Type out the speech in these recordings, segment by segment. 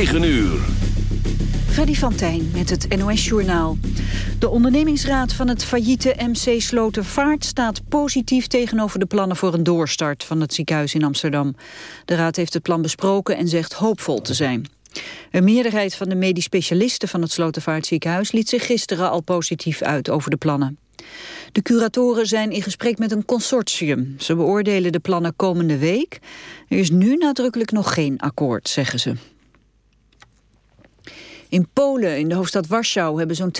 9 uur. Freddy van Tijn met het NOS-journaal. De ondernemingsraad van het failliete MC Slotervaart staat positief tegenover de plannen voor een doorstart van het ziekenhuis in Amsterdam. De raad heeft het plan besproken en zegt hoopvol te zijn. Een meerderheid van de medisch specialisten van het Slotervaartziekenhuis liet zich gisteren al positief uit over de plannen. De curatoren zijn in gesprek met een consortium. Ze beoordelen de plannen komende week. Er is nu nadrukkelijk nog geen akkoord, zeggen ze. In Polen, in de hoofdstad Warschau, hebben zo'n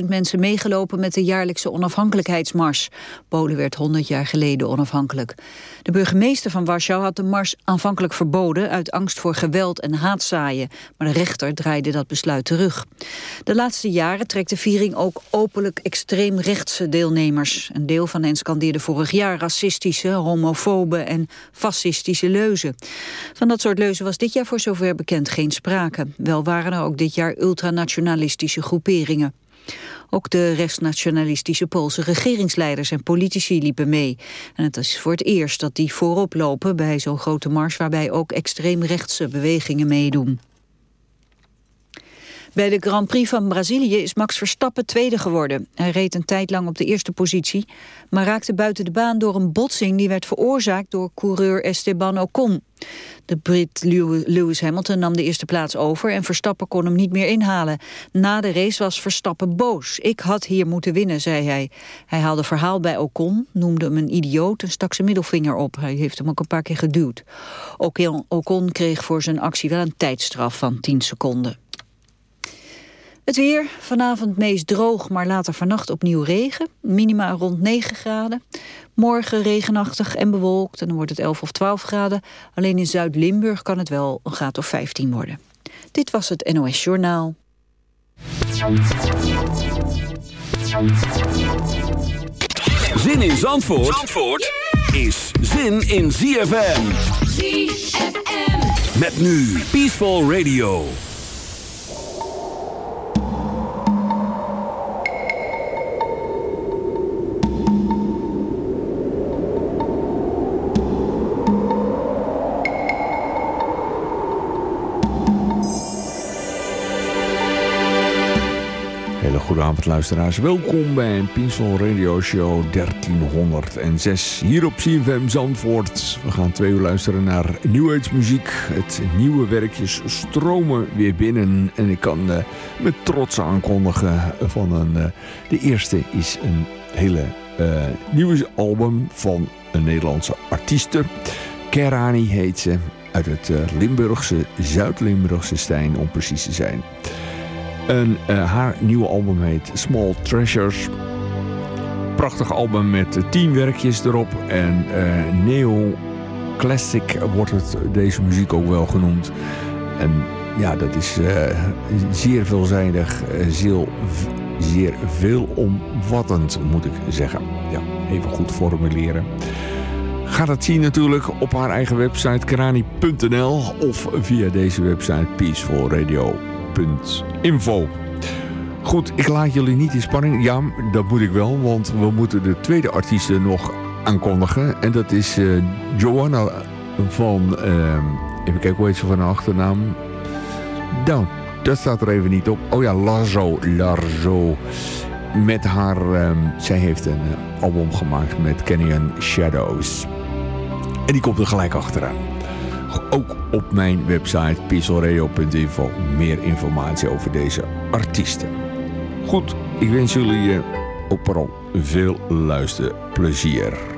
200.000 mensen meegelopen met de jaarlijkse onafhankelijkheidsmars. Polen werd 100 jaar geleden onafhankelijk. De burgemeester van Warschau had de mars aanvankelijk verboden uit angst voor geweld en haatzaaien. Maar de rechter draaide dat besluit terug. De laatste jaren trekt de viering ook openlijk extreemrechtse deelnemers. Een deel van hen scandeerde vorig jaar racistische, homofobe en fascistische leuzen. Van dat soort leuzen was dit jaar voor zover bekend geen sprake. Wel waren er ook dit jaar ultranationalistische groeperingen. Ook de rechtsnationalistische Poolse regeringsleiders en politici liepen mee. En het is voor het eerst dat die voorop lopen bij zo'n grote mars... waarbij ook extreemrechtse bewegingen meedoen. Bij de Grand Prix van Brazilië is Max Verstappen tweede geworden. Hij reed een tijd lang op de eerste positie, maar raakte buiten de baan door een botsing die werd veroorzaakt door coureur Esteban Ocon. De Brit Lewis Hamilton nam de eerste plaats over en Verstappen kon hem niet meer inhalen. Na de race was Verstappen boos. Ik had hier moeten winnen, zei hij. Hij haalde verhaal bij Ocon, noemde hem een idioot en stak zijn middelvinger op. Hij heeft hem ook een paar keer geduwd. Ocon kreeg voor zijn actie wel een tijdstraf van 10 seconden. Het weer, vanavond meest droog, maar later vannacht opnieuw regen. Minima rond 9 graden. Morgen regenachtig en bewolkt en dan wordt het 11 of 12 graden. Alleen in Zuid-Limburg kan het wel een graad of 15 worden. Dit was het NOS Journaal. Zin in Zandvoort, Zandvoort is zin in ZFM. ZFM. Met nu Peaceful Radio. Goedenavond luisteraars, welkom bij Peaceful Radio Show 1306 hier op CFM Zandvoort. We gaan twee uur luisteren naar New muziek. Het nieuwe werkjes stromen weer binnen en ik kan uh, met trots aankondigen van een... Uh, de eerste is een hele uh, nieuwe album van een Nederlandse artieste. Kerani heet ze, uit het Limburgse, Zuid-Limburgse Stijn om precies te zijn. En uh, haar nieuwe album heet Small Treasures. Prachtig album met tien werkjes erop. En uh, neo classic wordt het, deze muziek ook wel genoemd. En ja, dat is zeer veelzijdig, zeer, zeer veelomvattend moet ik zeggen. Ja, even goed formuleren. Ga dat zien natuurlijk op haar eigen website kerani.nl of via deze website Peaceful Radio info. Goed, ik laat jullie niet in spanning. Ja, dat moet ik wel, want we moeten de tweede artiesten nog aankondigen. En dat is uh, Joanna van... Uh, even kijken, hoe heet ze van haar achternaam? Nou, dat staat er even niet op. Oh ja, Larzo. Larzo. Met haar... Um, zij heeft een uh, album gemaakt met Canyon Shadows. En die komt er gelijk achteraan ook op mijn website pieselradio.info meer informatie over deze artiesten. Goed, ik wens jullie eh, vooral veel luisterplezier.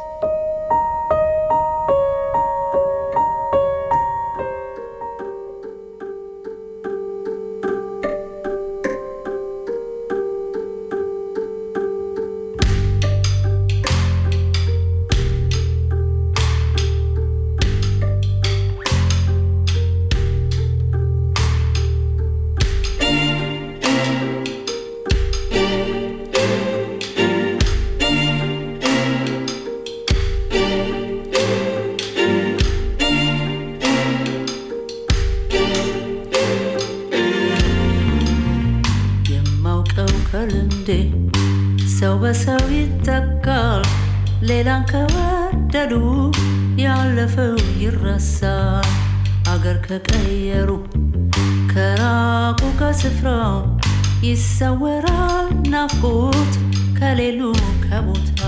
በሰው ይተካል። ሌላን ከወደዱ ያለፈው ይረሳል። አገር ከቀየሩ ከራቁ ከስፍራው ይሰወራል ናፍቆት ከሌሉ ከቦታ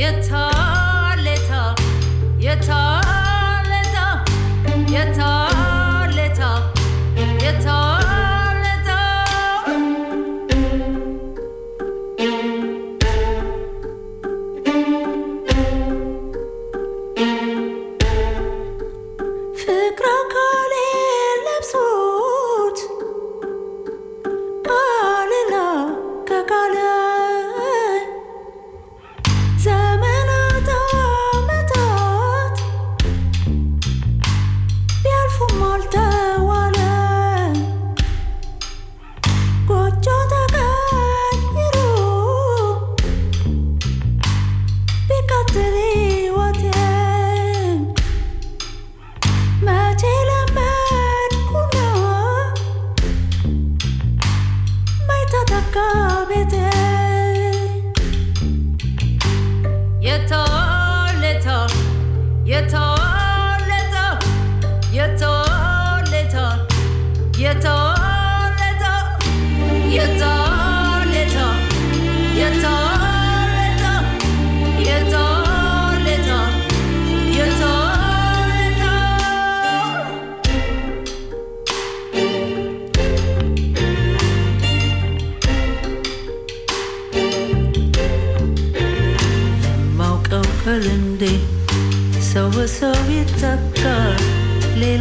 የታሌታ የታሌታ የታ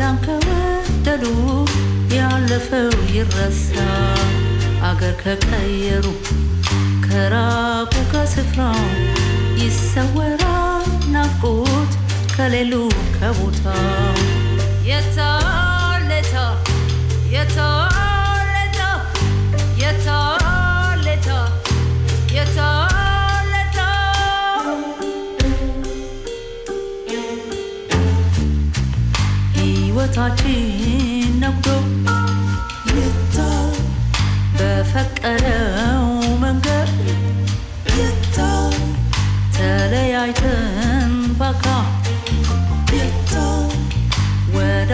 ያላንከበደሉ ያለፈው ይረሳ። አገር ከቀየሩ ከራቁ ከስፍራው ይሰወራ። ናፍቆት ከሌሉ ከቦታው የታለታ? የታ ደስታችን ነግዶ በፈቀደው መንገድ ተለያይተን በቃ ወደ